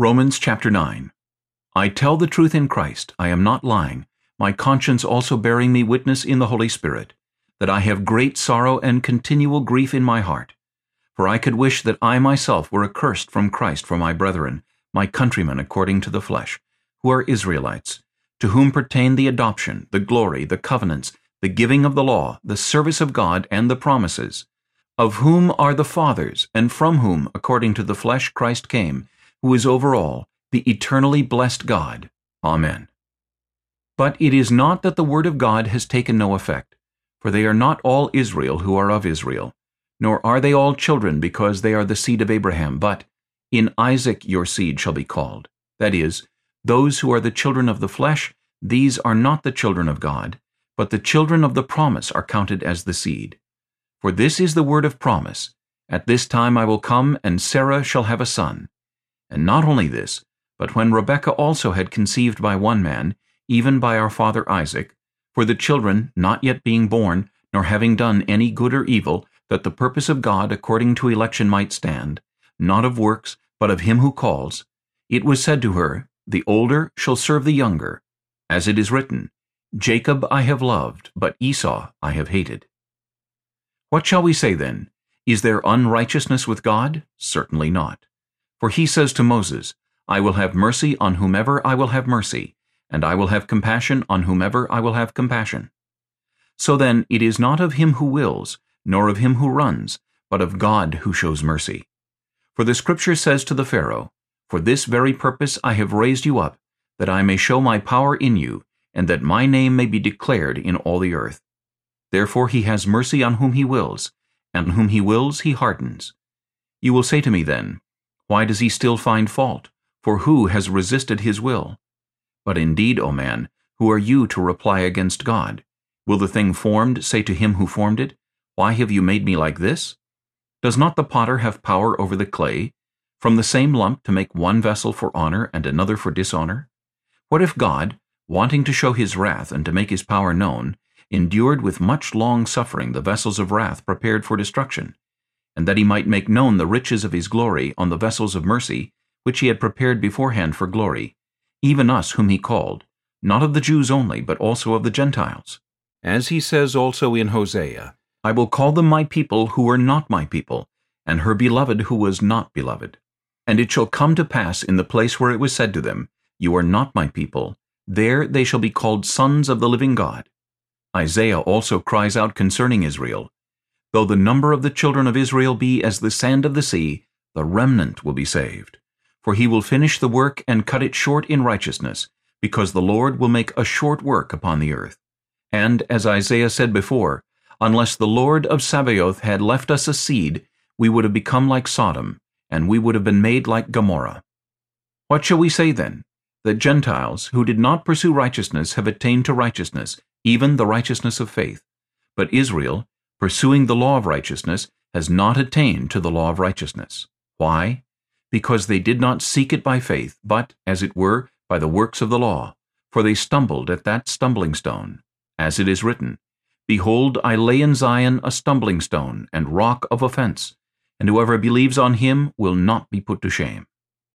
Romans chapter 9 I tell the truth in Christ, I am not lying, my conscience also bearing me witness in the Holy Spirit, that I have great sorrow and continual grief in my heart. For I could wish that I myself were accursed from Christ for my brethren, my countrymen according to the flesh, who are Israelites, to whom pertain the adoption, the glory, the covenants, the giving of the law, the service of God, and the promises, of whom are the fathers, and from whom, according to the flesh, Christ came, who is over all, the eternally blessed God. Amen. But it is not that the word of God has taken no effect, for they are not all Israel who are of Israel, nor are they all children because they are the seed of Abraham, but in Isaac your seed shall be called. That is, those who are the children of the flesh, these are not the children of God, but the children of the promise are counted as the seed. For this is the word of promise, At this time I will come, and Sarah shall have a son. And not only this, but when Rebekah also had conceived by one man, even by our father Isaac, for the children not yet being born, nor having done any good or evil, that the purpose of God according to election might stand, not of works, but of him who calls, it was said to her, The older shall serve the younger. As it is written, Jacob I have loved, but Esau I have hated. What shall we say then? Is there unrighteousness with God? Certainly not. For he says to Moses, I will have mercy on whomever I will have mercy, and I will have compassion on whomever I will have compassion. So then it is not of him who wills, nor of him who runs, but of God who shows mercy. For the Scripture says to the Pharaoh, For this very purpose I have raised you up, that I may show my power in you, and that my name may be declared in all the earth. Therefore he has mercy on whom he wills, and whom he wills he hardens. You will say to me then, why does he still find fault? For who has resisted his will? But indeed, O man, who are you to reply against God? Will the thing formed say to him who formed it, Why have you made me like this? Does not the potter have power over the clay, from the same lump to make one vessel for honor and another for dishonor? What if God, wanting to show his wrath and to make his power known, endured with much long suffering the vessels of wrath prepared for destruction, and that he might make known the riches of his glory on the vessels of mercy, which he had prepared beforehand for glory, even us whom he called, not of the Jews only, but also of the Gentiles. As he says also in Hosea, I will call them my people who were not my people, and her beloved who was not beloved. And it shall come to pass in the place where it was said to them, You are not my people, there they shall be called sons of the living God. Isaiah also cries out concerning Israel, Though the number of the children of Israel be as the sand of the sea, the remnant will be saved. For he will finish the work and cut it short in righteousness, because the Lord will make a short work upon the earth. And, as Isaiah said before, unless the Lord of Sabaoth had left us a seed, we would have become like Sodom, and we would have been made like Gomorrah. What shall we say then? That Gentiles, who did not pursue righteousness, have attained to righteousness, even the righteousness of faith. But Israel, pursuing the law of righteousness, has not attained to the law of righteousness. Why? Because they did not seek it by faith, but, as it were, by the works of the law. For they stumbled at that stumbling stone. As it is written, Behold, I lay in Zion a stumbling stone and rock of offense, and whoever believes on him will not be put to shame.